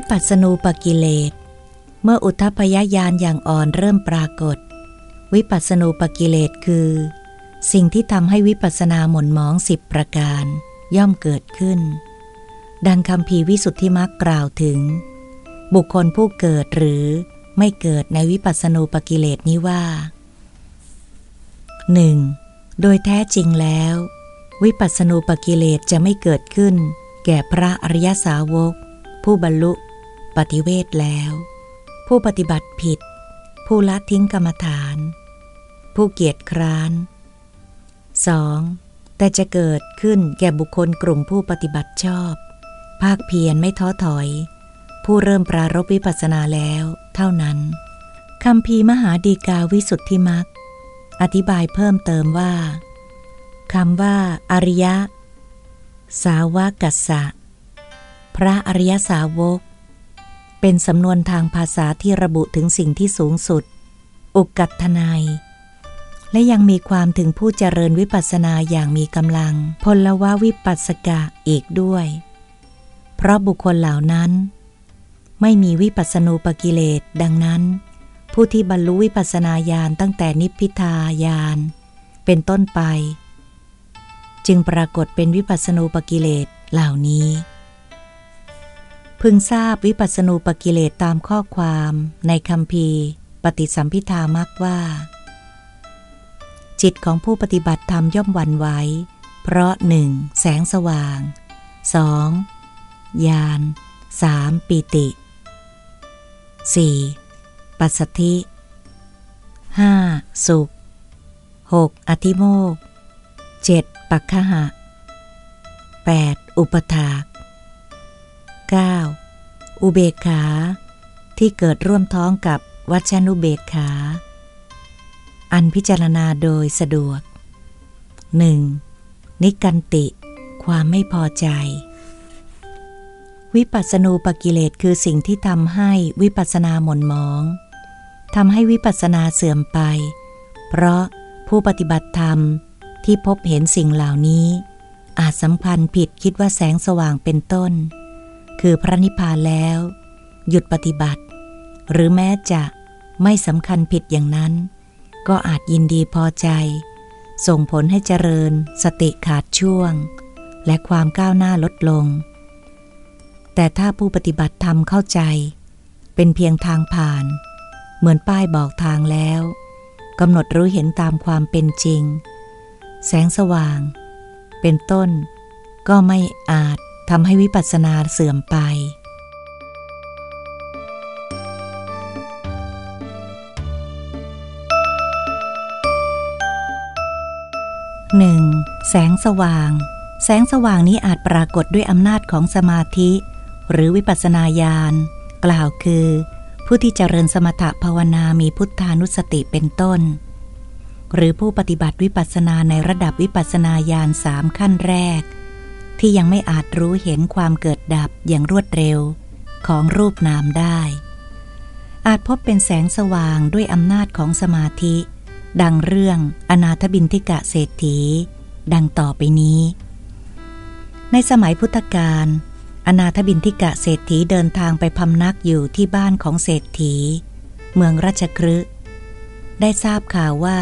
วิปัสสนูปกิเลส เมื่ออุทพยญาณอย่างอ่อนเริ่มปรากฏ วิปัสสนูปกิเลสคือ สิ่งที่ทำให้วิปัสสนาหม่นหมองสิบประการ ย่อมเกิดขึ้น ดังคำพีวิสุทธิมักกล่าวถึง บุคคลผู้เกิดหรือไม่เกิดในวิปัสสนูปกิเลสนี้ว่าหนึ่งโดยแท้จริงแล้ว วิปัสสนูปกิเลสจะไม่เกิดขึ้น แก่พระอริยสาวก ผู้บรรลุ ปฏิเวทแล้ว ผู้ปฏิบัติผิด ผู้ละทิ้งกรรมฐาน ผู้เกียจคร้าน 2. แต่จะเกิดขึ้นแก่บุคคลกลุ่มผู้ปฏิบัติชอบ ภาคเพียรไม่ท้อถอย ผู้เริ่มปรารบวิปัสสนาแล้วเท่านั้นคำพีมหาดีกาวิสุทธิมักอธิบายเพิ่มเติมว่าคำว่า อริยะ สาวกัสสะ พระอริยสาวก เป็นสำนวนทางภาษาที่ระบุถึงสิ่งที่สูงสุด อุกัตทนาย และยังมีความถึงผู้เจริญวิปัสสนาอย่างมีกำลัง พลวะวิปัสสกะอีกด้วย เพราะบุคคลเหล่านั้น ไม่มีวิปัสสนูปกิเลสดังนั้น ผู้ที่บรรลุวิปัสนาญาณตั้งแต่นิพพิทายาน เป็นต้นไป จึงปรากฏเป็นวิปัสนูปกิเลสเหล่านี้ พึงทราบวิปัสนูปกิเลสตามข้อความในคำพีปฏิสัมพิธามักว่า จิตของผู้ปฏิบัติธรรมย่อมวันไหวเพราะหนึ่งแสงสว่าง 2. ญาณ 3. ปิติ 4. ปัสสธิ 5. สุข 6. อธิโมก 7. ปักขหะ 8. อุปถาก 9. อุเบกขา ที่เกิดร่วมท้องกับวัชนุเบกขา อันพิจารณาโดยสะดวก 1. นิกันติ ความไม่พอใจ วิปัสสนูปกิเลสคือสิ่งที่ทำให้วิปัสสนาหม่นมองทำให้วิปัสสนาเสื่อมไป เพราะผู้ปฏิบัติธรรมที่พบเห็นสิ่งเหล่านี้ อาจสำคัญผิดคิดว่าแสงสว่างเป็นต้น คือพระนิพพานแล้ว หยุดปฏิบัติ หรือแม้จะไม่สำคัญผิดอย่างนั้น ก็อาจยินดีพอใจ ส่งผลให้เจริญสติขาดช่วง และความก้าวหน้าลดลง แต่ถ้าผู้ปฏิบัติธรรมเข้าใจ เป็นเพียงทางผ่าน เหมือนป้ายบอกทางแล้วกำหนดรู้เห็นตามความเป็นจริง แสงสว่าง เป็นต้น ก็ไม่อาจ ทำให้วิปัสสนาเสื่อมไปหนึ่งแสงสว่าง แสงสว่างนี้อาจปรากฏด้วยอำนาจของสมาธิ หรือวิปัสสนาญาณ กล่าวคือ ผู้ที่เจริญสมถภาวนามีพุทธานุสติเป็นต้น หรือผู้ปฏิบัติวิปัสสนาในระดับวิปัสสนาญาณสามขั้นแรก ที่ยังไม่อาจรู้เห็นความเกิดดับอย่างรวดเร็วของรูปนามได้ อาจพบเป็นแสงสว่างด้วยอำนาจของสมาธิ ดังเรื่องอนาถบินทิกะเศรษฐี ดังต่อไปนี้ ในสมัยพุทธกาลอนาถบินทิกะเศรษฐีเดินทางไปพำนักอยู่ที่บ้านของเศรษฐี เมืองราชครึได้ทราบข่าวว่า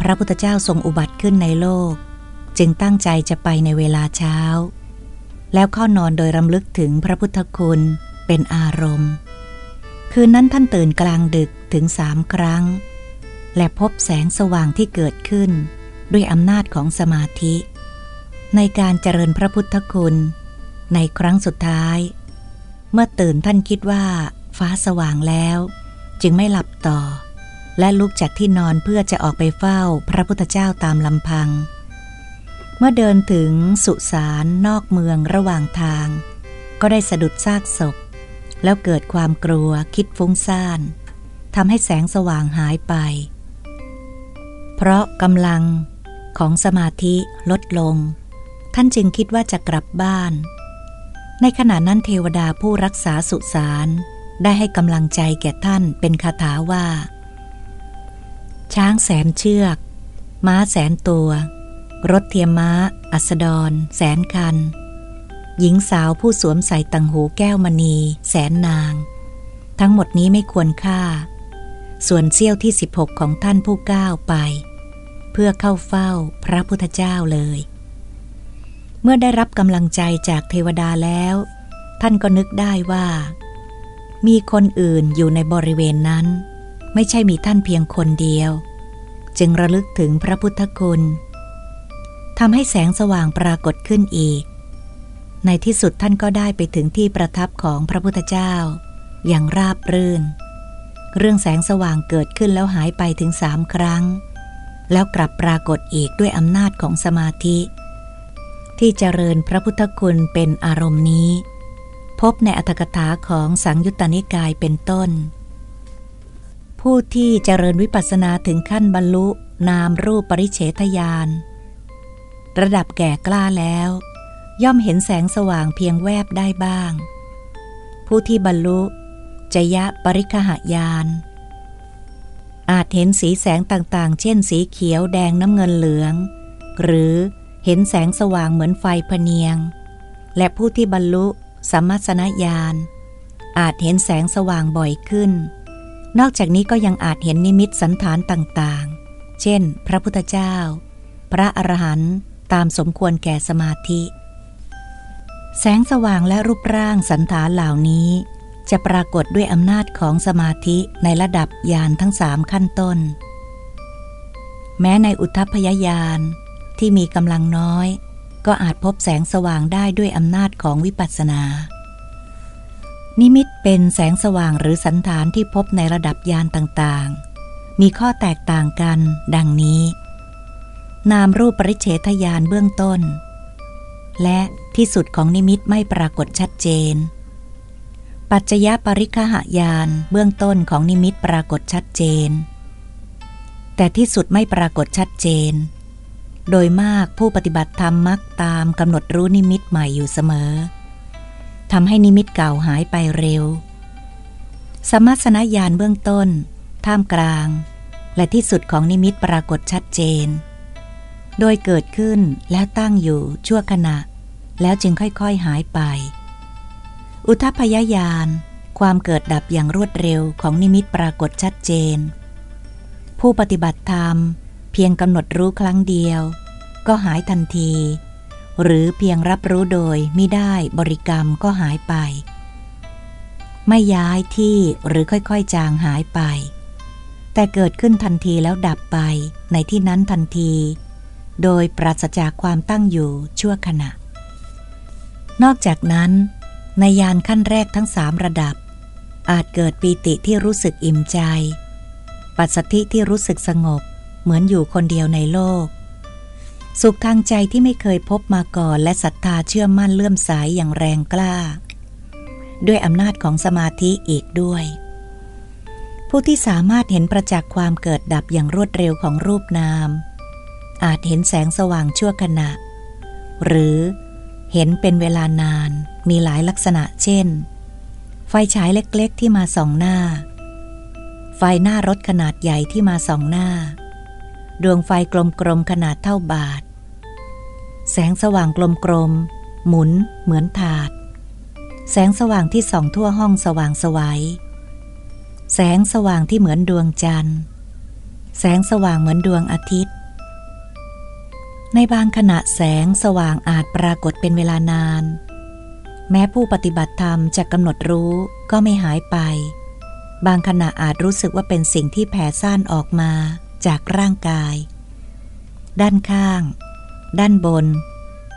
พระพุทธเจ้าทรงอุบัติขึ้นในโลก จึงตั้งใจจะไปในเวลาเช้า แล้วเข้านอนโดยรำลึกถึงพระพุทธคุณเป็นอารมณ์ คืนนั้นท่านตื่นกลางดึกถึงสามครั้ง และพบแสงสว่างที่เกิดขึ้น ด้วยอำนาจของสมาธิ ในการเจริญพระพุทธคุณ ในครั้งสุดท้าย เมื่อตื่นท่านคิดว่า ฟ้าสว่างแล้ว จึงไม่หลับต่อ และลุกจากที่นอนเพื่อจะออกไปเฝ้าพระพุทธเจ้าตามลำพัง เมื่อเดินถึงสุสานนอกเมืองระหว่างทาง ก็ได้สะดุดซากศพ แล้วเกิดความกลัวคิดฟุ้งซ่านทำให้แสงสว่างหายไป เพราะกำลังของสมาธิลดลง ท่านจึงคิดว่าจะกลับบ้าน ในขณะนั้นเทวดาผู้รักษาสุสานได้ให้กำลังใจแก่ท่านเป็นคาถาว่า ช้างแสนเชือก ม้าแสนตัว รถเทียมม้า อัสดร แสนคัน หญิงสาวผู้สวมใส่ตังหูแก้วมณี แสนนาง ทั้งหมดนี้ไม่ควรค่า ส่วนเสี้ยวที่ 16 ของท่านผู้ก้าวไป เพื่อเข้าเฝ้าพระพุทธเจ้าเลย เมื่อได้รับกำลังใจจากเทวดาแล้ว ท่านก็นึกได้ว่า มีคนอื่นอยู่ในบริเวณนั้น ไม่ใช่มีท่านเพียงคนเดียว จึงระลึกถึงพระพุทธคุณ ทำให้แสงสว่างปรากฏขึ้นอีก ในที่สุดท่านก็ได้ไปถึงที่ประทับของพระพุทธเจ้า อย่างราบรื่น เรื่องแสงสว่างเกิดขึ้นแล้วหายไปถึงสามครั้ง แล้วกลับปรากฏอีกด้วยอำนาจของสมาธิ ที่เจริญพระพุทธคุณเป็นอารมณ์นี้ พบในอัตถกถาของสังยุตตนิกายเป็นต้น ผู้ที่เจริญวิปัสสนาถึงขั้นบรรลุนามรูปปริเฉทญาณ ระดับแก่กล้าแล้ว ย่อมเห็นแสงสว่างเพียงแวบได้บ้าง ผู้ที่บรรลุจยะปริคหายาน อาจเห็นสีแสงต่างๆ เช่นสีเขียวแดงน้ำเงินเหลือง หรือเห็นแสงสว่างเหมือนไฟพเนียง และผู้ที่บรรลุสัมมาสนญาณอาจเห็นแสงสว่างบ่อยขึ้น นอกจากนี้ก็ยังอาจเห็นนิมิตสันฐานต่างๆ เช่น พระพุทธเจ้า พระอรหันต์ ตามสมควรแก่สมาธิ แสงสว่างและรูปร่างสันฐานเหล่านี้ จะปรากฏด้วยอำนาจของสมาธิในระดับยานทั้งสามขั้นต้น แม้ในอุทพยายานที่มีกำลังน้อย ก็อาจพบแสงสว่างได้ด้วยอำนาจของวิปัสสนา นิมิตเป็นแสงสว่างหรือสันฐานที่พบในระดับยานต่างๆ มีข้อแตกต่างกัน ดังนี้ นามรูปปริเฉทยานเบื้องต้น และที่สุดของนิมิตไม่ปรากฏชัดเจน ปัจจยปริคหายานเบื้องต้นของนิมิตปรากฏชัดเจน แต่ที่สุดไม่ปรากฏชัดเจน โดยมากผู้ปฏิบัติธรรมมักตามกำหนดรู้นิมิตใหม่อยู่เสมอทำให้นิมิตเก่าหายไปเร็ว สมัสนญาณเบื้องต้น ท่ามกลาง และที่สุดของนิมิตปรากฏชัดเจน โดยเกิดขึ้นแล้วตั้งอยู่ชั่วขณะ แล้วจึงค่อยๆหายไป อุทพยายาน ความเกิดดับอย่างรวดเร็วของนิมิตปรากฏชัดเจน ผู้ปฏิบัติธรรม เพียงกำหนดรู้ครั้งเดียว ก็หายทันที หรือเพียงรับรู้โดยไม่ได้บริกรรมก็หายไป ไม่ย้ายที่หรือค่อยๆจางหายไป แต่เกิดขึ้นทันทีแล้วดับไปในที่นั้นทันที โดยปราศจากความตั้งอยู่ชั่วขณะ นอกจากนั้น ในยานขั้นแรกทั้งสามระดับ อาจเกิดปีติที่รู้สึกอิ่มใจ ปัสสธิที่รู้สึกสงบเหมือนอยู่คนเดียวในโลก สุขทางใจที่ไม่เคยพบมาก่อนและศรัทธาเชื่อมั่นเลื่อมสายอย่างแรงกล้า ด้วยอำนาจของสมาธิอีกด้วยผู้ที่สามารถเห็นประจักษ์ความเกิดดับอย่างรวดเร็วของรูปนาม อาจเห็นแสงสว่างชั่วขณะ หรือเห็นเป็นเวลานานมีหลายลักษณะเช่น ไฟฉายเล็กๆที่มาส่องหน้า ไฟหน้ารถขนาดใหญ่ที่มาส่องหน้า ดวงไฟกลมๆขนาดเท่าบาท แสงสว่างกลมๆหมุนเหมือนถาด แสงสว่างที่ส่องทั่วห้องสว่างสวยัยแสงสว่างที่เหมือนดวงจันทร์ แสงสว่างเหมือนดวงอาทิตย์ ในบางขณะแสงสว่างอาจปรากฏเป็นเวลานาน แม้ผู้ปฏิบัติธรรมจะกำหนดรู้ก็ไม่หายไป บางขณะอาจรู้สึกว่าเป็นสิ่งที่แผ่ซ่านออกมาจากร่างกาย ด้านข้าง ด้านบน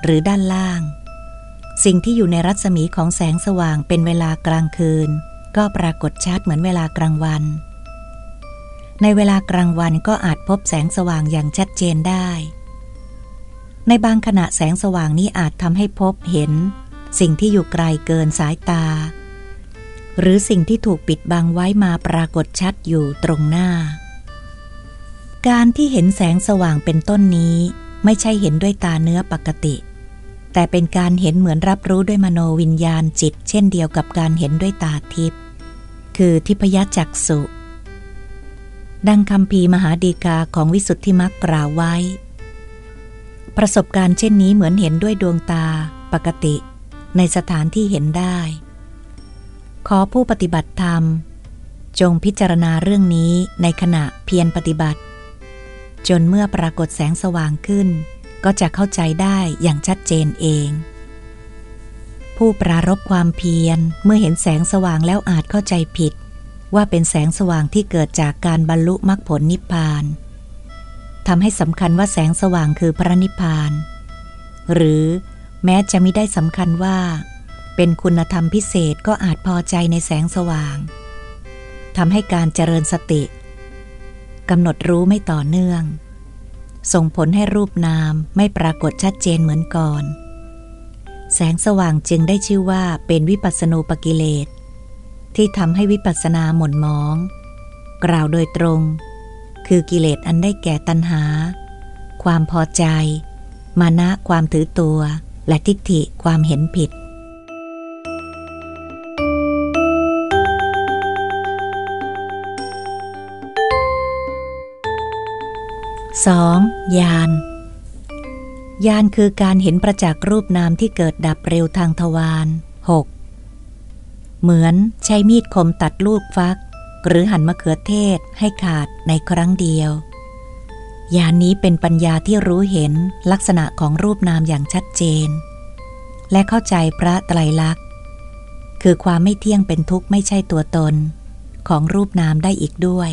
หรือด้านล่าง สิ่งที่อยู่ในรัศมีของแสงสว่างเป็นเวลากลางคืน ก็ปรากฏชัดเหมือนเวลากลางวัน ในเวลากลางวันก็อาจพบแสงสว่างอย่างชัดเจนได้ ในบางขณะแสงสว่างนี้อาจทำให้พบเห็น สิ่งที่อยู่ไกลเกินสายตา หรือสิ่งที่ถูกปิดบังไว้มาปรากฏชัดอยู่ตรงหน้า การที่เห็นแสงสว่างเป็นต้นนี้ไม่ใช่เห็นด้วยตาเนื้อปกติ แต่เป็นการเห็นเหมือนรับรู้ด้วยมโนวิญญาณจิต เช่นเดียวกับการเห็นด้วยตาทิพย์คือทิพยจักสุดังคำพีมหาดีกาของวิสุทธิมักกล่าวไว้ ประสบการณ์เช่นนี้เหมือนเห็นด้วยดวงตาปกติ ในสถานที่เห็นได้ ขอผู้ปฏิบัติธรรม จงพิจารณาเรื่องนี้ในขณะเพียรปฏิบัติ จนเมื่อปรากฏแสงสว่างขึ้น ก็จะเข้าใจได้อย่างชัดเจนเอง ผู้ปรารบความเพียรเมื่อเห็นแสงสว่างแล้วอาจเข้าใจผิด ว่าเป็นแสงสว่างที่เกิดจากการบรรลุมรรคผลนิพพาน ทำให้สำคัญว่าแสงสว่างคือพระนิพพาน หรือแม้จะไม่ได้สำคัญว่า เป็นคุณธรรมพิเศษก็อาจพอใจในแสงสว่างทำให้การเจริญสติกำหนดรู้ไม่ต่อเนื่อง ส่งผลให้รูปนามไม่ปรากฏชัดเจนเหมือนก่อน แสงสว่างจึงได้ชื่อว่าเป็นวิปัสสนูปกิเลสที่ทำให้วิปัสสนาหม่นมอง กล่าวโดยตรง คือกิเลสอันได้แก่ตัณหา ความพอใจ มานะความถือตัว และทิฏฐิความเห็นผิด 2. ยานยานคือการเห็นประจักษ์รูปนามที่เกิดดับเร็วทางทวาร 6. เหมือนใช้มีดคมตัดลูกฟัก หรือหั่นมะเขือเทศให้ขาดในครั้งเดียว ยานนี้เป็นปัญญาที่รู้เห็นลักษณะของรูปนามอย่างชัดเจน และเข้าใจพระไตรลักษณ์ คือความไม่เที่ยงเป็นทุกข์ไม่ใช่ตัวตน ของรูปนามได้อีกด้วย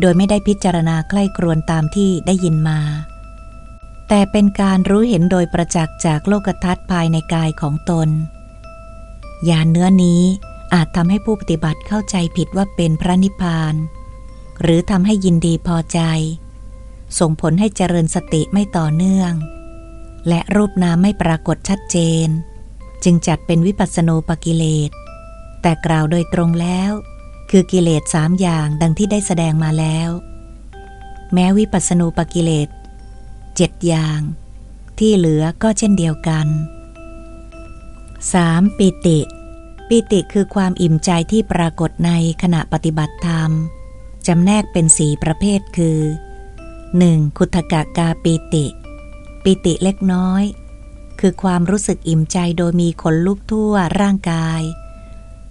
โดยไม่ได้พิจารณาใกล้ครวนตามที่ได้ยินมา แต่เป็นการรู้เห็นโดยประจักษ์จากโลกทัศน์ภายในกายของตนยานเนื้อนี้ อาจทำให้ผู้ปฏิบัติเข้าใจผิดว่าเป็นพระนิพพาน หรือทำให้ยินดีพอใจ ส่งผลให้เจริญสติไม่ต่อเนื่อง และรูปนามไม่ปรากฏชัดเจน จึงจัดเป็นวิปัสสนูปกิเลส แต่กล่าวโดยตรงแล้ว คือกิเลสสามอย่างดังที่ได้แสดงมาแล้ว แม้วิปัสสนูปกิเลสเจ็ดอย่าง ที่เหลือก็เช่นเดียวกัน 3. ปิติ ปิติคือความอิ่มใจที่ปรากฏในขณะปฏิบัติธรรมจำแนกเป็นสีประเภทคือ 1. คุถกะกาปิติ ปิติเล็กน้อย คือความรู้สึกอิ่มใจโดยมีขนลุกทั่วร่างกาย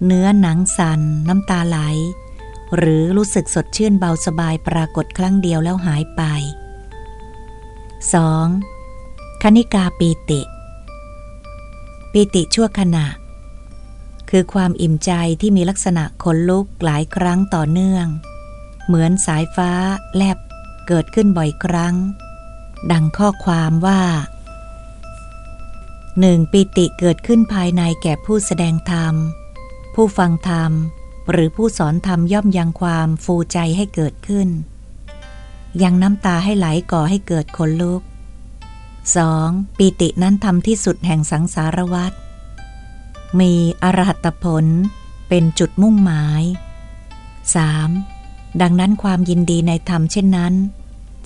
เนื้อหนังสัน่นน้ำตาไหล หรือรู้สึกสดชื่นเบาสบายปรากฏครั้งเดียวแล้วหายไป 2. คณิกาปีติปีติชั่วขณะ คือความอิ่มใจที่มีลักษณะขนลุกหลายครั้งต่อเนื่อง เหมือนสายฟ้าแลบเกิดขึ้นบ่อยครั้ง ดังข้อความว่าหนึ่งปิติเกิดขึ้นภายในแก่ผู้แสดงธรรม ผู้ฟังธรรม หรือผู้สอนธรรมย่อมยังความฟูใจให้เกิดขึ้น ยังน้ำตาให้ไหลก่อให้เกิดขนลุก 2. ปีตินั้นทำที่สุดแห่งสังสารวัฏ มีอรหัตผลเป็นจุดมุ่งหมาย 3. ดังนั้นความยินดีในธรรมเช่นนั้น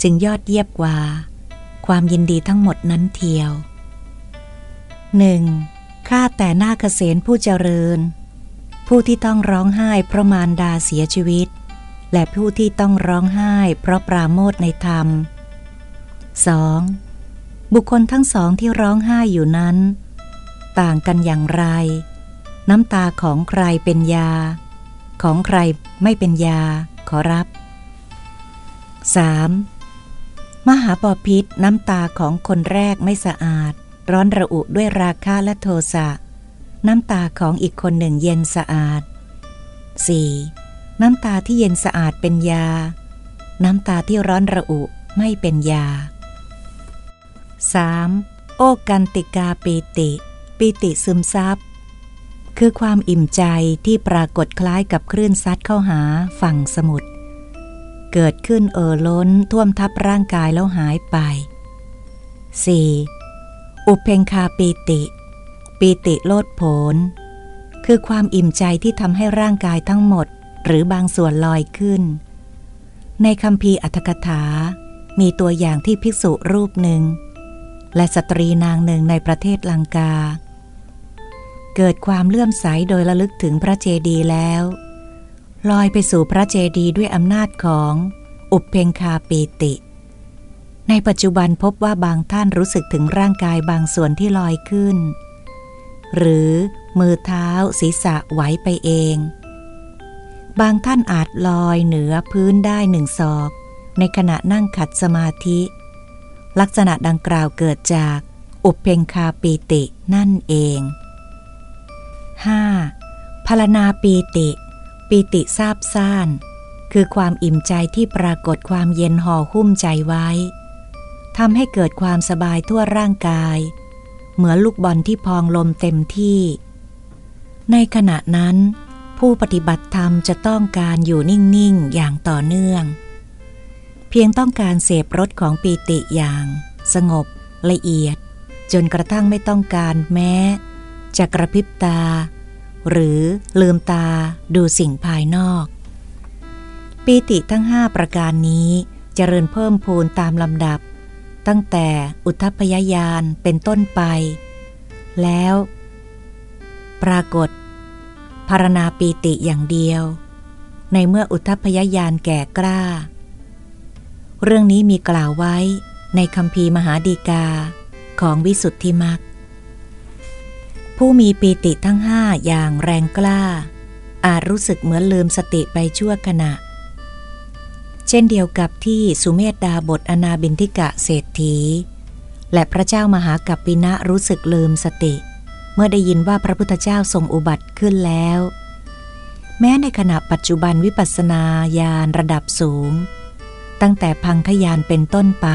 จึงยอดเยี่ยบกว่า ความยินดีทั้งหมดนั้นเทียว 1. ข้าแต่หน้าเกษณผู้เจริญ ผู้ที่ต้องร้องไห้เพราะมารดาเสียชีวิต และผู้ที่ต้องร้องไห้เพราะปราโมทในธรรม 2. บุคคลทั้งสองที่ร้องไห้อยู่นั้น ต่างกันอย่างไร น้ำตาของใครเป็นยา ของใครไม่เป็นยา ขอรับ 3. มหาปอพิษน้ำตาของคนแรกไม่สะอาด ร้อนระอุด้วยราคะและโทสะ น้ำตาของอีกคนหนึ่งเย็นสะอาด 4. น้ำตาที่เย็นสะอาดเป็นยา น้ำตาที่ร้อนระอุไม่เป็นยา 3. โอกันติกาปีติ ปิติซึมซับ คือความอิ่มใจที่ปรากฏคล้ายกับคลื่นซัดเข้าหาฝั่งสมุทรเกิดขึ้นเอ่อล้นท่วมทับร่างกายแล้วหายไป 4. อุเพงคาปีติปีติโลดโผน คือความอิ่มใจที่ทำให้ร่างกายทั้งหมด หรือบางส่วนลอยขึ้น ในคำพีอัตถกถา มีตัวอย่างที่ภิกษุรูปหนึ่ง และสตรีนางหนึ่งในประเทศลังกา เกิดความเลื่อมใสโดยระลึกถึงพระเจดีย์แล้ว ลอยไปสู่พระเจดีย์ด้วยอำนาจของอุปเพงคาปีติ ในปัจจุบันพบว่าบางท่านรู้สึกถึงร่างกายบางส่วนที่ลอยขึ้น หรือมือเท้าศีรษะไหวไปเอง บางท่านอาจลอยเหนือพื้นได้หนึ่งศอก ในขณะนั่งขัดสมาธิ ลักษณะดังกล่าวเกิดจากอุปเพงคาปีตินั่นเอง 5. พลนาปีติ ปีติซาบซ่าน คือความอิ่มใจที่ปรากฏความเย็นห่อหุ้มใจไว้ทำให้เกิดความสบายทั่วร่างกาย เหมือนลูกบอลที่พองลมเต็มที่ ในขณะนั้น ผู้ปฏิบัติธรรมจะต้องการอยู่นิ่ง ๆ อย่างต่อเนื่อง เพียงต้องการเสพรสของปีติอย่าง สงบ ละเอียด จนกระทั่งไม่ต้องการแม้ จะกระพริบตา หรือลืมตาดูสิ่งภายนอก ปีติทั้งห้าประการนี้จเจริญเพิ่มพูนตามลำดับ ตั้งแต่อุทพยายานเป็นต้นไป แล้ว ปรากฏภารณาปีติอย่างเดียว ในเมื่ออุทพยายานแก่กล้า เรื่องนี้มีกล่าวไว้ในคำพีมหาดีกาของวิสุทธิมัก ผู้มีปีติทั้งห้าอย่างแรงกล้า อาจรู้สึกเหมือนลืมสติไปชั่วขณะ เช่นเดียวกับที่สุเมธดาบทอนาบินทิกะเศรษฐี และพระเจ้ามหากัปปินะรู้สึกลืมสติ เมื่อได้ยินว่าพระพุทธเจ้าทรงอุบัติขึ้นแล้ว แม้ในขณะปัจจุบันวิปัสสนาญาณระดับสูง ตั้งแต่พังขยานเป็นต้นไป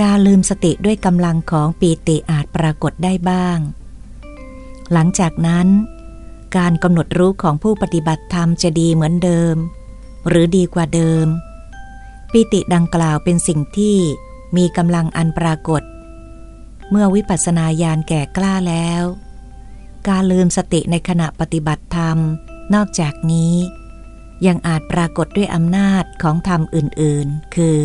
การลืมสติด้วยกำลังของปีติอาจปรากฏได้บ้าง หลังจากนั้น การกำหนดรู้ของผู้ปฏิบัติธรรมจะดีเหมือนเดิม หรือดีกว่าเดิม ปิติดังกล่าวเป็นสิ่งที่มีกำลังอันปรากฏ เมื่อวิปัสสนาญาณแก่กล้าแล้ว การลืมสติในขณะปฏิบัติธรรม นอกจากนี้ ยังอาจปรากฏด้วยอำนาจของธรรมอื่นๆ คือ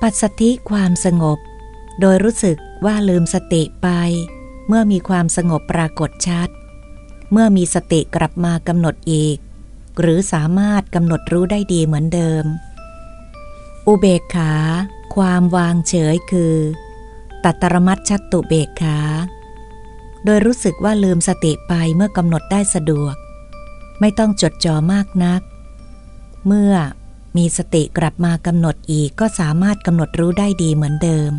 ปัสสธิความสงบ โดยรู้สึกว่าลืมสติไป เมื่อมีความสงบปรากฏชัด เมื่อมีสติกลับมากำหนดอีก หรือสามารถกำหนดรู้ได้ดีเหมือนเดิม อุเบกขา ความวางเฉยคือ ตัตรมัตชัตตุเบกขา โดยรู้สึกว่าลืมสติไปเมื่อกำหนดได้สะดวก ไม่ต้องจดจ่อมากนัก เมื่อมีสติกลับมากำหนดอีกก็สามารถกำหนดรู้ได้ดีเหมือนเดิม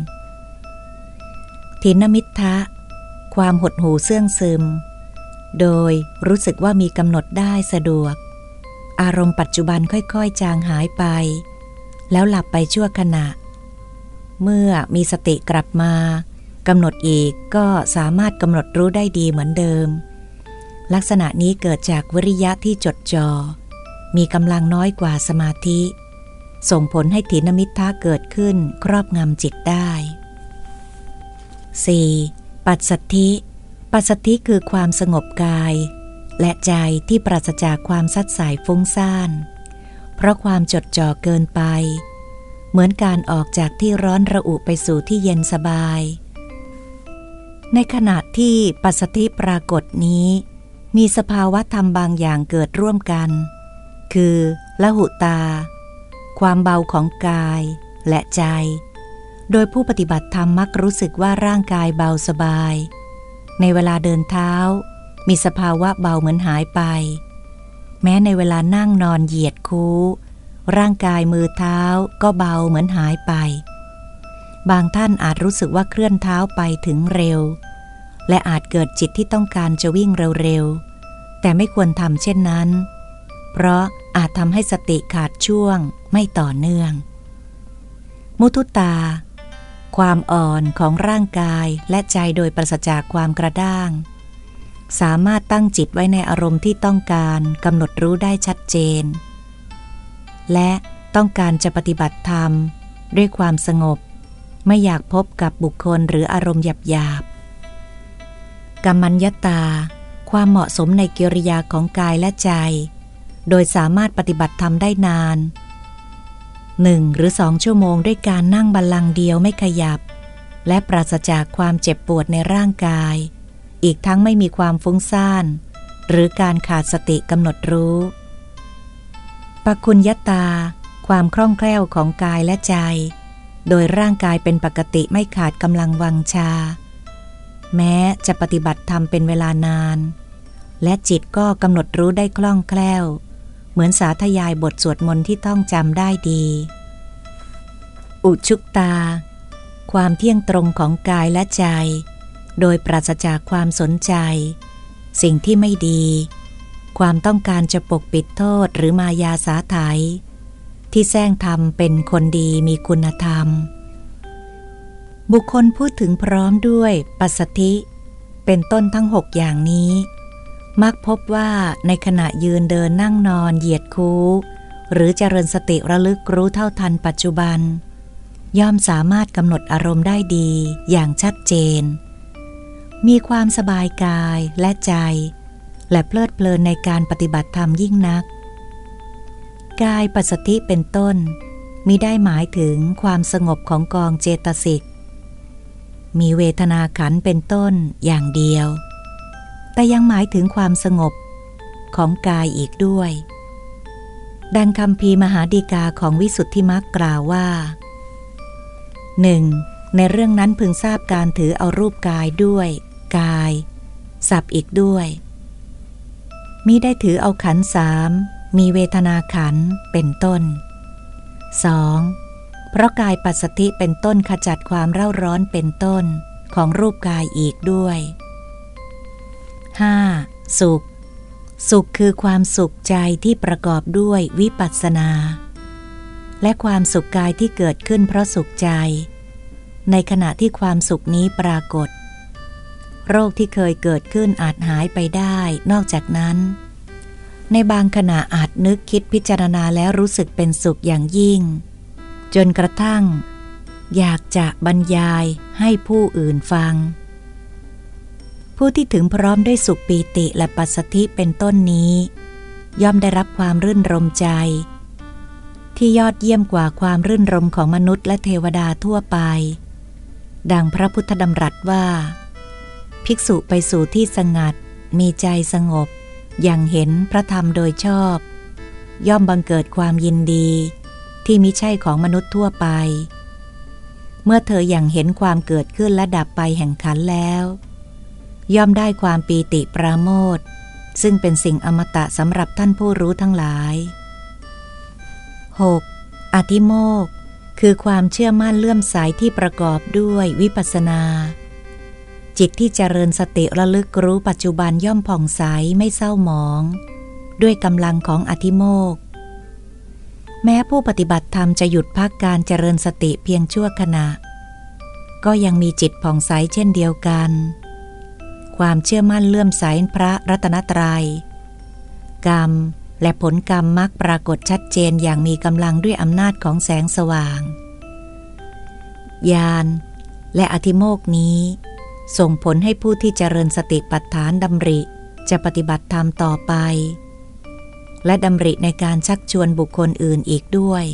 ทินมิทะ ความหดหูเสื่องซึม โดยรู้สึกว่ามีกำหนดได้สะดวก อารมณ์ปัจจุบันค่อยๆ จางหายไป แล้วหลับไปชั่วขณะ เมื่อมีสติกลับมากำหนดอีกก็สามารถกำหนดรู้ได้ดีเหมือนเดิม ลักษณะนี้เกิดจากวิริยะที่จดจอ่อมีกำลังน้อยกว่าสมาธิ ส่งผลให้ถีนมิทธะเกิดขึ้นครอบงำจิตได้ 4. ปัสสัทธิ ปัสสัทธิคือความสงบกาย และใจที่ปราศจากความสัดสายฟุ้งซ่าน เพราะความจดจ่อเกินไป เหมือนการออกจากที่ร้อนระอุไปสู่ที่เย็นสบาย ในขณะที่ปัสสติปรากฏนี้ มีสภาวะธรรมบางอย่างเกิดร่วมกัน คือละหุตา ความเบาของกายและใจ โดยผู้ปฏิบัติธรรมมักรู้สึกว่าร่างกายเบาสบาย ในเวลาเดินเท้า มีสภาวะเบาเหมือนหายไป แม้ในเวลานั่งนอนเหยียดคูร่างกายมือเท้าก็เบาเหมือนหายไป บางท่านอาจรู้สึกว่าเคลื่อนเท้าไปถึงเร็ว และอาจเกิดจิตที่ต้องการจะวิ่งเร็วๆ แต่ไม่ควรทำเช่นนั้น เพราะอาจทำให้สติขาดช่วงไม่ต่อเนื่อง มุทุตา ความอ่อนของร่างกายและใจโดยประสจากความกระด้าง สามารถตั้งจิตไว้ในอารมณ์ที่ต้องการกำหนดรู้ได้ชัดเจน และต้องการจะปฏิบัติธรรม ด้วยความสงบ ไม่อยากพบกับบุคคลหรืออารมณ์หยาบหยาบกรรมัญญตา ความเหมาะสมในกิริยาของกายและใจ โดยสามารถปฏิบัติธรรมได้นาน หนึ่งหรือสองชั่วโมงด้วยการนั่งบัลลังก์เดียวไม่ขยับ และปราศจากความเจ็บปวดในร่างกาย อีกทั้งไม่มีความฟุ้งซ่าน หรือการขาดสติกำหนดรู้ปคุณยตา ความคล่องแคล่วของกายและใจ โดยร่างกายเป็นปกติไม่ขาดกำลังวังชา แม้จะปฏิบัติธรรมเป็นเวลานาน และจิตก็กำหนดรู้ได้คล่องแคล่ว เหมือนสาธยายบทสวดมนต์ที่ต้องจำได้ดี อุชุกตา ความเที่ยงตรงของกายและใจ โดยปราศจากความสนใจ สิ่งที่ไม่ดี ความต้องการจะปกปิดโทษหรือมายาสาไถที่แซงทำเป็นคนดีมีคุณธรรม บุคคลพูดถึงพร้อมด้วยปัสสธิ เป็นต้นทั้งหกอย่างนี้ มักพบว่าในขณะยืนเดินนั่งนอนเหยียดคูหรือเจริญสติระลึกรู้เท่าทันปัจจุบัน ย่อมสามารถกำหนดอารมณ์ได้ดีอย่างชัดเจน มีความสบายกายและใจ และเพลิดเพลินในการปฏิบัติธรรมยิ่งนัก กายปัสสติเป็นต้นมิได้หมายถึงความสงบของกองเจตสิก มีเวทนาขันเป็นต้นอย่างเดียว แต่ยังหมายถึงความสงบของกายอีกด้วย ดังคำพีมหาดีกาของวิสุทธิมักกล่าวว่าหนึ่งในเรื่องนั้นพึงทราบการถือเอารูปกายด้วย กาย สับอีกด้วย มิได้ถือเอาขันสามมีเวทนาขันเป็นต้น 2. เพราะกายปัสสติเป็นต้นขจัดความเร่าร้อนเป็นต้นของรูปกายอีกด้วย 5. สุข สุขคือความสุขใจที่ประกอบด้วยวิปัสสนา และความสุขกายที่เกิดขึ้นเพราะสุขใจ ในขณะที่ความสุขนี้ปรากฏ โรคที่เคยเกิดขึ้นอาจหายไปได้ นอกจากนั้น ในบางขณะอาจนึกคิดพิจารณาแล้วรู้สึกเป็นสุขอย่างยิ่ง จนกระทั่ง อยากจะบรรยายให้ผู้อื่นฟัง ผู้ที่ถึงพร้อมด้วยสุขปีติและปัสสธิเป็นต้นนี้ ย่อมได้รับความรื่นรมใจ ที่ยอดเยี่ยมกว่าความรื่นรมของมนุษย์และเทวดาทั่วไป ดังพระพุทธดำรัสว่า ภิกษุไปสู่ที่สงัด มีใจสงบ อย่างเห็นพระธรรมโดยชอบ ย่อมบังเกิดความยินดี ที่มิใช่ของมนุษย์ทั่วไป เมื่อเธออย่างเห็นความเกิดขึ้นและดับไปแห่งขันแล้ว ย่อมได้ความปีติปราโมทซึ่งเป็นสิ่งอมตะสำหรับท่านผู้รู้ทั้งหลาย 6. อธิโมกคือความเชื่อมั่นเลื่อมใสที่ประกอบด้วยวิปัสนา จิตที่เจริญสติระลึกรู้ปัจจุบันย่อมผ่องใสไม่เศร้าหมอง ด้วยกำลังของอธิโมกแม้ผู้ปฏิบัติธรรมจะหยุดพักการเจริญสติเพียงชั่วขณะ ก็ยังมีจิตผ่องใสเช่นเดียวกัน ความเชื่อมั่นเลื่อมใสพระรัตนตรยัย กรรมและผลกรรมมักปรากฏชัดเจนอย่างมีกำลังด้วยอำนาจของแสงสว่างญาณและอธิโมกนี้ ส่งผลให้ผู้ที่เจริญสติปัฏฐานดำริจะปฏิบัติธรรมต่อไป และดำริในการชักชวนบุคคลอื่นอีกด้วย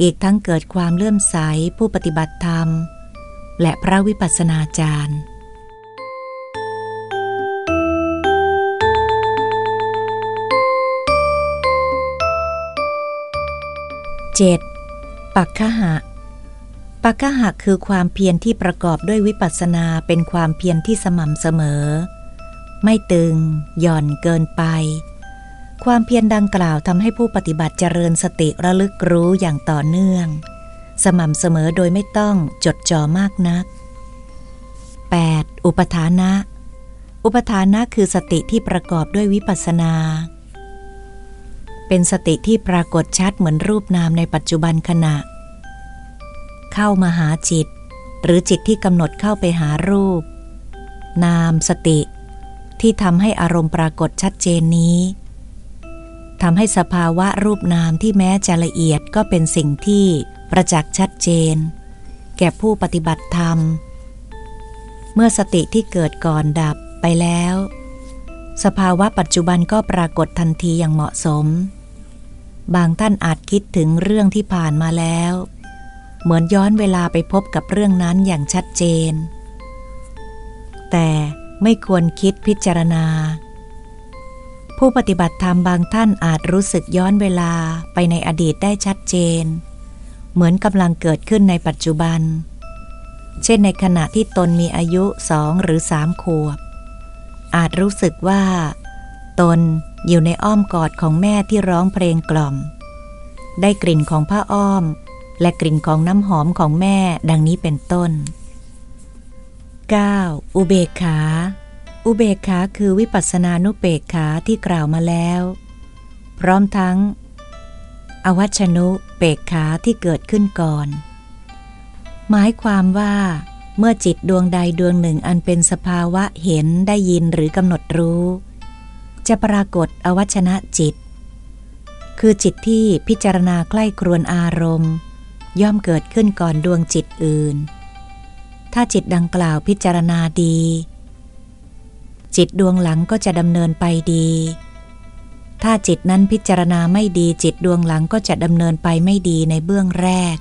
อีกทั้งเกิดความเลื่อมใสผู้ปฏิบัติธรรม และพระวิปัสสนาจารย์ เจ็ดปักขหะ ปักกะหักคือความเพียรที่ประกอบด้วยวิปัสสนาเป็นความเพียรที่สม่ำเสมอ ไม่ตึง หย่อนเกินไป ความเพียรดังกล่าวทำให้ผู้ปฏิบัติเจริญสติระลึกรู้อย่างต่อเนื่อง สม่ำเสมอโดยไม่ต้องจดจ่อมากนัก 8. อุปทานะ อุปทานะคือสติที่ประกอบด้วยวิปัสสนา เป็นสติที่ปรากฏชัดเหมือนรูปนามในปัจจุบันขณะ เข้ามาหาจิต หรือจิตที่กำหนดเข้าไปหารูป นามสติ ที่ทำให้อารมณ์ปรากฏชัดเจนนี้ทำให้สภาวะรูปนามที่แม้จะละเอียดก็เป็นสิ่งที่ประจักษ์ชัดเจน แก่ผู้ปฏิบัติธรรม เมื่อสติที่เกิดก่อนดับไปแล้ว สภาวะปัจจุบันก็ปรากฏทันทีอย่างเหมาะสม บางท่านอาจคิดถึงเรื่องที่ผ่านมาแล้ว เหมือนย้อนเวลาไปพบกับเรื่องนั้นอย่างชัดเจน แต่ไม่ควรคิดพิจารณา ผู้ปฏิบัติธรรมบางท่านอาจรู้สึกย้อนเวลาไปในอดีตได้ชัดเจน เหมือนกำลังเกิดขึ้นในปัจจุบัน เช่นในขณะที่ตนมีอายุสองหรือสามขวบ อาจรู้สึกว่า ตน อยู่ในอ้อมกอดของแม่ที่ร้องเพลงกล่อม ได้กลิ่นของผ้าอ้อม และกลิ่นของน้ำหอมของแม่ดังนี้เป็นต้น 9. อุเบกขา อุเบกขาคือวิปัสสนานุเบกขาที่กล่าวมาแล้ว พร้อมทั้ง อวัชนุเบกขาที่เกิดขึ้นก่อน หมายความว่าเมื่อจิตดวงใดดวงหนึ่งอันเป็นสภาวะเห็นได้ยินหรือกำหนดรู้ จะปรากฏอวัชนะจิต คือจิตที่พิจารณาใกล้ครวนอารมณ์ ย่อมเกิดขึ้นก่อนดวงจิตอื่น ถ้าจิตดังกล่าวพิจารณาดี จิตดวงหลังก็จะดำเนินไปดี ถ้าจิตนั้นพิจารณาไม่ดีจิตดวงหลังก็จะดำเนินไปไม่ดีในเบื้องแรก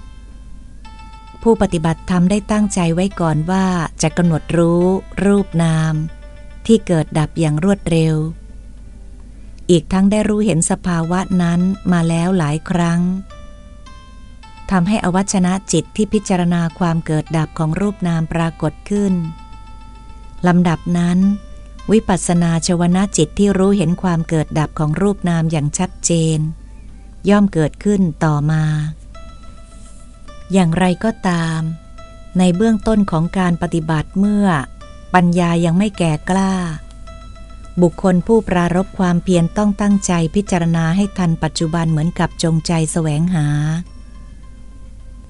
ผู้ปฏิบัติธรรมได้ตั้งใจไว้ก่อนว่าจะกำหนดรู้ รูปนาม ที่เกิดดับอย่างรวดเร็ว อีกทั้งได้รู้เห็นสภาวะนั้นมาแล้วหลายครั้งทำให้อวัชนะจิตที่พิจารณาความเกิดดับของรูปนามปรากฏขึ้นลำดับนั้น วิปัสสนาชวนาจิตที่รู้เห็นความเกิดดับของรูปนามอย่างชัดเจน ย่อมเกิดขึ้นต่อมา อย่างไรก็ตาม ในเบื้องต้นของการปฏิบัติเมื่อ ปัญญายังไม่แก่กล้า บุคคลผู้ปรารบความเพียรต้องตั้งใจพิจารณาให้ทันปัจจุบันเหมือนกับจงใจแสวงหา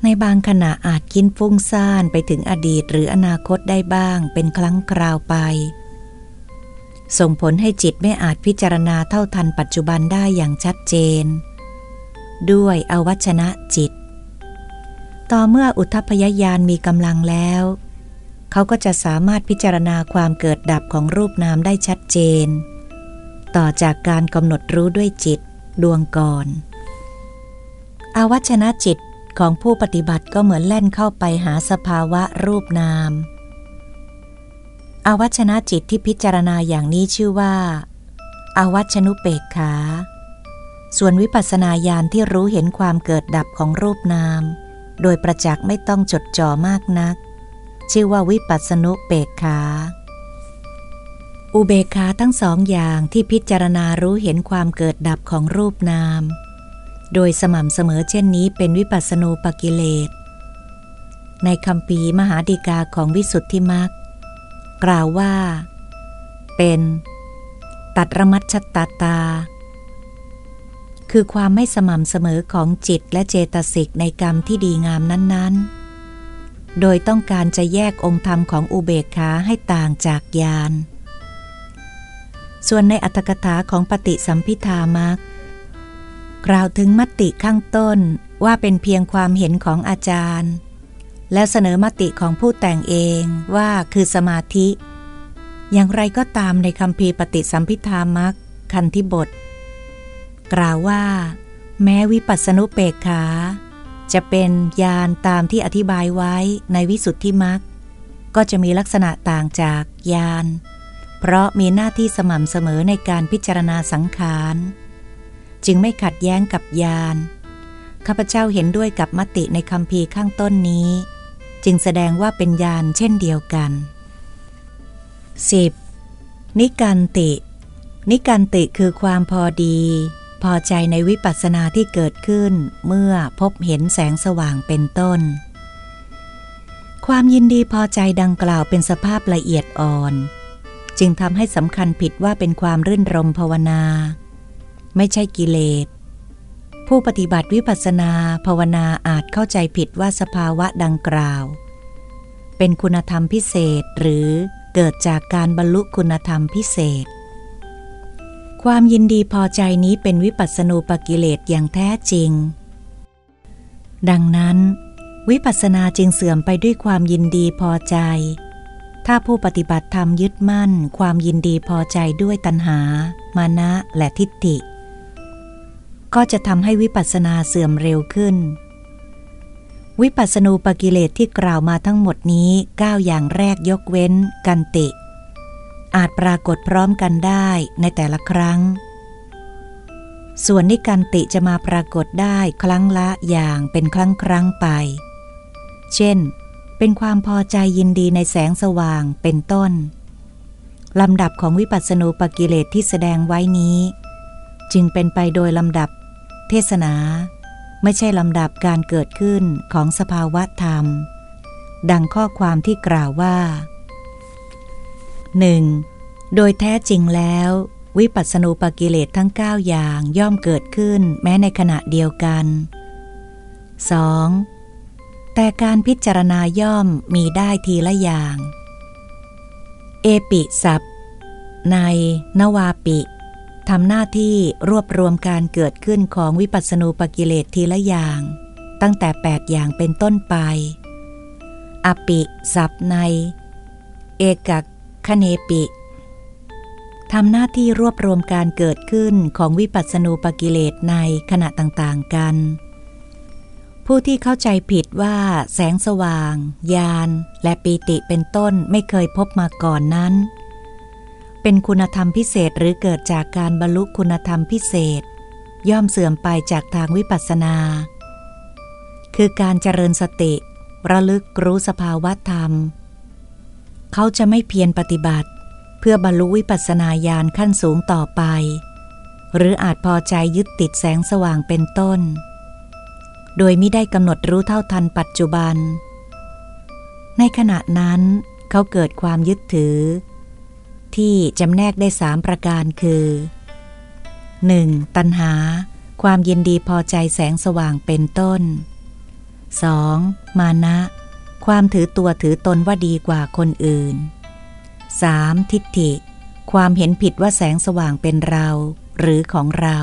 ในบางขณะอาจคิดฟุ้งซ่านไปถึงอดีตหรืออนาคตได้บ้างเป็นครั้งคราวไป ส่งผลให้จิตไม่อาจพิจารณาเท่าทันปัจจุบันได้อย่างชัดเจน ด้วยอวัชนะจิต ต่อเมื่ออุทพยญาณมีกำลังแล้ว เขาก็จะสามารถพิจารณาความเกิดดับของรูปนามได้ชัดเจน ต่อจากการกำหนดรู้ด้วยจิตดวงก่อนอวัชนะจิตของผู้ปฏิบัติก็เหมือนแล่นเข้าไปหาสภาวะรูปนามอวัชนะจิตที่พิจารณาอย่างนี้ชื่อว่าอาวัชนุเปกขา ส่วนวิปัสสนาญาณที่รู้เห็นความเกิดดับของรูปนาม โดยประจักษ์ไม่ต้องจดจ่อมากนัก ชื่อว่าวิปัสสนุเปกขาอุเบกขาทั้งสองอย่างที่พิจารณารู้เห็นความเกิดดับของรูปนาม โดยสม่ำเสมอเช่นนี้เป็นวิปัสสนูปกิเลส ในคำปีมหาดีกาของวิสุทธิมักกล่าวว่า เป็น ตัดระมัดชตตาตา คือความไม่สม่ำเสมอของจิตและเจตสิกในกรรมที่ดีงามนั้น ๆ โดยต้องการจะแยกองค์ธรรมของอุเบกขาให้ต่างจากญาณ ส่วนในอัตถกถาของปฏิสัมพิธามักกล่าวถึงมติข้างต้นว่าเป็นเพียงความเห็นของอาจารย์ และเสนอมติของผู้แต่งเองว่าคือสมาธิ อย่างไรก็ตามในคำพีปฏิสัมพิธามักคันธิบท กล่าวว่า แม้วิปัสสนุเปกขา จะเป็นญาณตามที่อธิบายไว้ในวิสุทธิมักก็จะมีลักษณะต่างจากญาณเพราะมีหน้าที่สม่ำเสมอในการพิจารณาสังขาร จึงไม่ขัดแย้งกับยานข้าพเจ้าเห็นด้วยกับมติในคำพีข้างต้นนี้ จึงแสดงว่าเป็นยานเช่นเดียวกัน 10. นิการติ นิการติคือความพอดี พอใจในวิปัสสนาที่เกิดขึ้นเมื่อพบเห็นแสงสว่างเป็นต้น ความยินดีพอใจดังกล่าวเป็นสภาพละเอียดอ่อน จึงทำให้สำคัญผิดว่าเป็นความรื่นรมภาวนา ไม่ใช่กิเลส ผู้ปฏิบัติวิปัสสนาภาวนาอาจเข้าใจผิดว่าสภาวะดังกล่าว เป็นคุณธรรมพิเศษหรือเกิดจากการบรรลุคุณธรรมพิเศษ ความยินดีพอใจนี้เป็นวิปัสสนูปกิเลสอย่างแท้จริง ดังนั้น วิปัสสนาจึงเสื่อมไปด้วยความยินดีพอใจ ถ้าผู้ปฏิบัติธรรมยึดมั่น ความยินดีพอใจด้วยตัณหา มานะและทิฏฐิ ก็จะทำให้วิปัสสนาเสื่อมเร็วขึ้น วิปัสสนูปกิเลสที่กล่าวมาทั้งหมดนี้9อย่างแรกยกเว้น กันติ อาจปรากฏพร้อมกันได้ในแต่ละครั้ง ส่วนนิกันติจะมาปรากฏได้ครั้งละอย่างเป็นครั้งครั้งไป เช่นเป็นเป็นความพอใจยินดีในแสงสว่างเป็นต้น ลำดับของวิปัสสนูปกิเลสที่แสดงไว้นี้ จึงเป็นไปโดยลำดับ เทศนา ไม่ใช่ลำดับการเกิดขึ้นของสภาวะธรรม ดังข้อความที่กล่าวว่า 1. โดยแท้จริงแล้ว วิปัสสนูปกิเลสทั้ง 9 อย่างย่อมเกิดขึ้นแม้ในขณะเดียวกัน 2. แต่การพิจารณาย่อมมีได้ทีละอย่าง เอปิสับในนวาปิทำหน้าที่รวบรวมการเกิดขึ้นของวิปัสสนูปกิเลสทีละอย่าง ตั้งแต่ 8 อย่างเป็นต้นไป อปิสับใน เอกก คเนปิทำหน้าที่รวบรวมการเกิดขึ้นของวิปัสสนูปกิเลสในขณะต่างๆกัน ผู้ที่เข้าใจผิดว่าแสงสว่าง ยาน และปีติเป็นต้นไม่เคยพบมาก่อนนั้น เป็นคุณธรรมพิเศษหรือเกิดจากการบรรลุคุณธรรมพิเศษ ย่อมเสื่อมไปจากทางวิปัสสนา คือการเจริญสติ ระลึกรู้สภาวะธรรม เขาจะไม่เพียรปฏิบัติ เพื่อบรรลุวิปัสสนาญาณขั้นสูงต่อไป หรืออาจพอใจยึดติดแสงสว่างเป็นต้น โดยไม่ได้กำหนดรู้เท่าทันปัจจุบัน ในขณะนั้นเขาเกิดความยึดถือ ที่จำแนกได้สามประการคือ 1. ตัณหา ความยินดีพอใจแสงสว่างเป็นต้น 2. มานะ ความถือตัวถือตนว่าดีกว่าคนอื่น 3. ทิฏฐิ ความเห็นผิดว่าแสงสว่างเป็นเรา หรือของเรา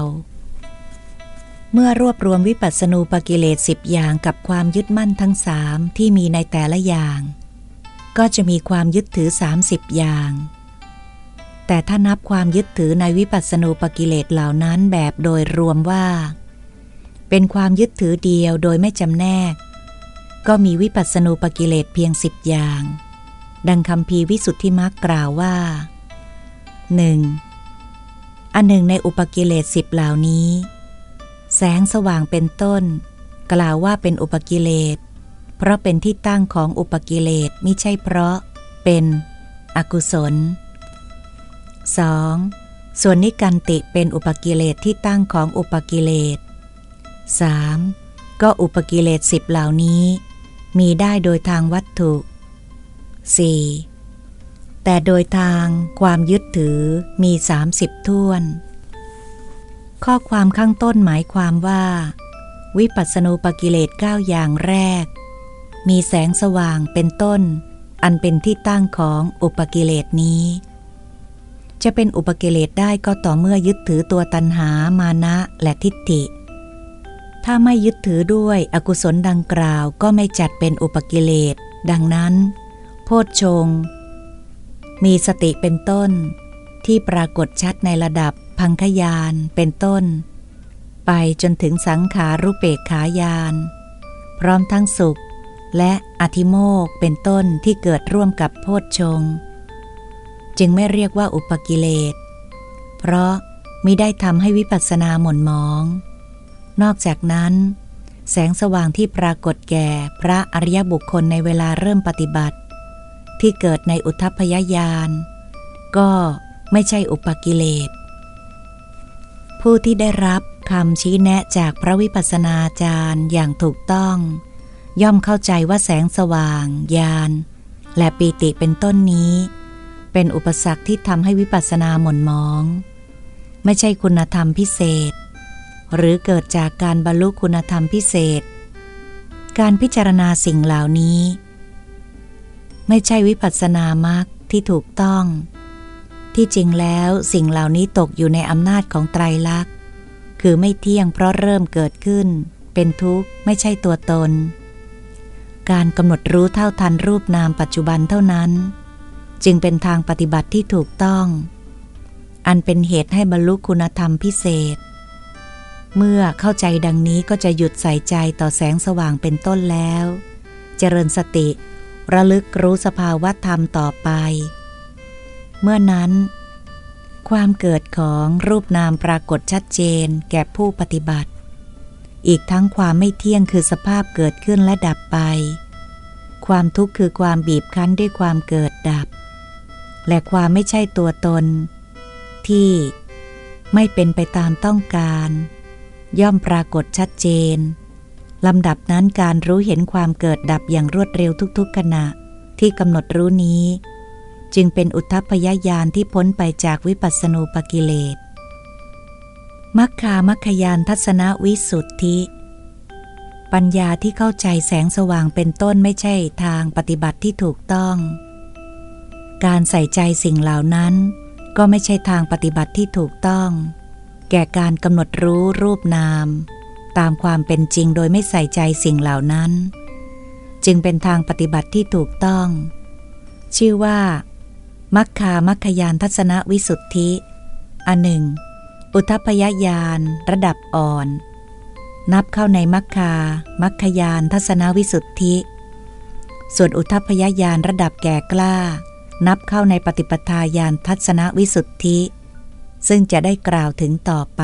เมื่อรวบรวมวิปัสสนูปกิเลสสิบอย่างกับความยึดมั่นทั้งสามที่มีในแต่ละอย่าง ก็จะมีความยึดถือ 30 อย่าง แต่ถ้านับความยึดถือในวิปัสสนูปกิเลสเหล่านั้นแบบโดยรวมว่า เป็นความยึดถือเดียวโดยไม่จำแนก ก็มีวิปัสสนูปกิเลสเพียงสิบอย่าง ดังคำพีวิสุทธิมักกล่าวว่าหนึ่งอันหนึ่งในอุปกิเลสสิบเหล่านี้ แสงสว่างเป็นต้น กล่าวว่าเป็นอุปกิเลส เพราะเป็นที่ตั้งของอุปกิเลสม่ใช่เพราะเป็นอกุศล 2. ส่วนนิกันติเป็นอุปกิเลสที่ตั้งของอุปกิเลส 3. ก็อุปกิเลสสิบเหล่านี้ มีได้โดยทางวัตถุ 4. แต่โดยทางความยึดถือมี 30 ท่วน ข้อความข้างต้นหมายความว่า วิปัสสนูปกิเลส9อย่างแรก มีแสงสว่างเป็นต้น อันเป็นที่ตั้งของอุปกิเลสนี้ จะเป็นอุปกิเลสได้ก็ต่อเมื่อยึดถือตัวตัณหามานะและทิฏฐิ ถ้าไม่ยึดถือด้วยอกุศลดังกล่าวก็ไม่จัดเป็นอุปกิเลส ดังนั้น โพชฌงมีสติเป็นต้น ที่ปรากฏชัดในระดับพังคยานเป็นต้น ไปจนถึงสังขารุเปกขายาน พร้อมทั้งสุข และอธิโมกเป็นต้นที่เกิดร่วมกับโพชฌงจึงไม่เรียกว่าอุปกิเลส เพราะมิได้ทำให้วิปัสสนาหม่นมอง นอกจากนั้น แสงสว่างที่ปรากฏแก่พระอริยบุคคลในเวลาเริ่มปฏิบัติ ที่เกิดในอุทพยญาณก็ไม่ใช่อุปกิเลส ผู้ที่ได้รับคำชี้แนะจากพระวิปัสสนาจารย์อย่างถูกต้อง ย่อมเข้าใจว่าแสงสว่างญาณและปีติเป็นต้นนี้ เป็นอุปสรรคที่ทำให้วิปัสสนาหม่นมอง ไม่ใช่คุณธรรมพิเศษ หรือเกิดจากการบรรลุคุณธรรมพิเศษ การพิจารณาสิ่งเหล่านี้ ไม่ใช่วิปัสสนามรรคที่ถูกต้อง ที่จริงแล้วสิ่งเหล่านี้ตกอยู่ในอำนาจของไตรลักษณ์ คือไม่เที่ยงเพราะเริ่มเกิดขึ้น เป็นทุกข์ไม่ใช่ตัวตน การกำหนดรู้เท่าทันรูปนามปัจจุบันเท่านั้น จึงเป็นทางปฏิบัติที่ถูกต้อง อันเป็นเหตุให้บรรลุคุณธรรมพิเศษ เมื่อเข้าใจดังนี้ก็จะหยุดใส่ใจต่อแสงสว่างเป็นต้นแล้ว เจริญสติ ระลึกรู้สภาวะธรรมต่อไป เมื่อนั้น ความเกิดของรูปนามปรากฏชัดเจนแก่ผู้ปฏิบัติ อีกทั้งความไม่เที่ยงคือสภาพเกิดขึ้นและดับไป ความทุกข์คือความบีบคั้นด้วยความเกิดดับ และความไม่ใช่ตัวตน ที่ไม่เป็นไปตามต้องการ ย่อมปรากฏชัดเจนลำดับนั้นการรู้เห็นความเกิดดับอย่างรวดเร็วทุกๆขณะที่กำหนดรู้นี้ จึงเป็นอุทพยญาณที่พ้นไปจากวิปัสสนูปกิเลสมัคคามัคคยานทัศนวิสุทธิ ปัญญาที่เข้าใจแสงสว่างเป็นต้นไม่ใช่ทางปฏิบัติที่ถูกต้อง การใส่ใจสิ่งเหล่านั้นก็ไม่ใช่ทางปฏิบัติที่ถูกต้อง แก่การกำหนดรู้รูปนาม ตามความเป็นจริงโดยไม่ใส่ใจสิ่งเหล่านั้น จึงเป็นทางปฏิบัติที่ถูกต้อง ชื่อว่า มัคคามัคคยานทัศนวิสุทธิอันหนึ่ง อุทพยญาณระดับอ่อน นับเข้าในมัคคามัคคยานทัศนวิสุทธิ ส่วนอุทพยญาณระดับแก่กล้า นับเข้าในปฏิปทาญาณทัศนวิสุทธิ ซึ่งจะได้กล่าวถึงต่อไป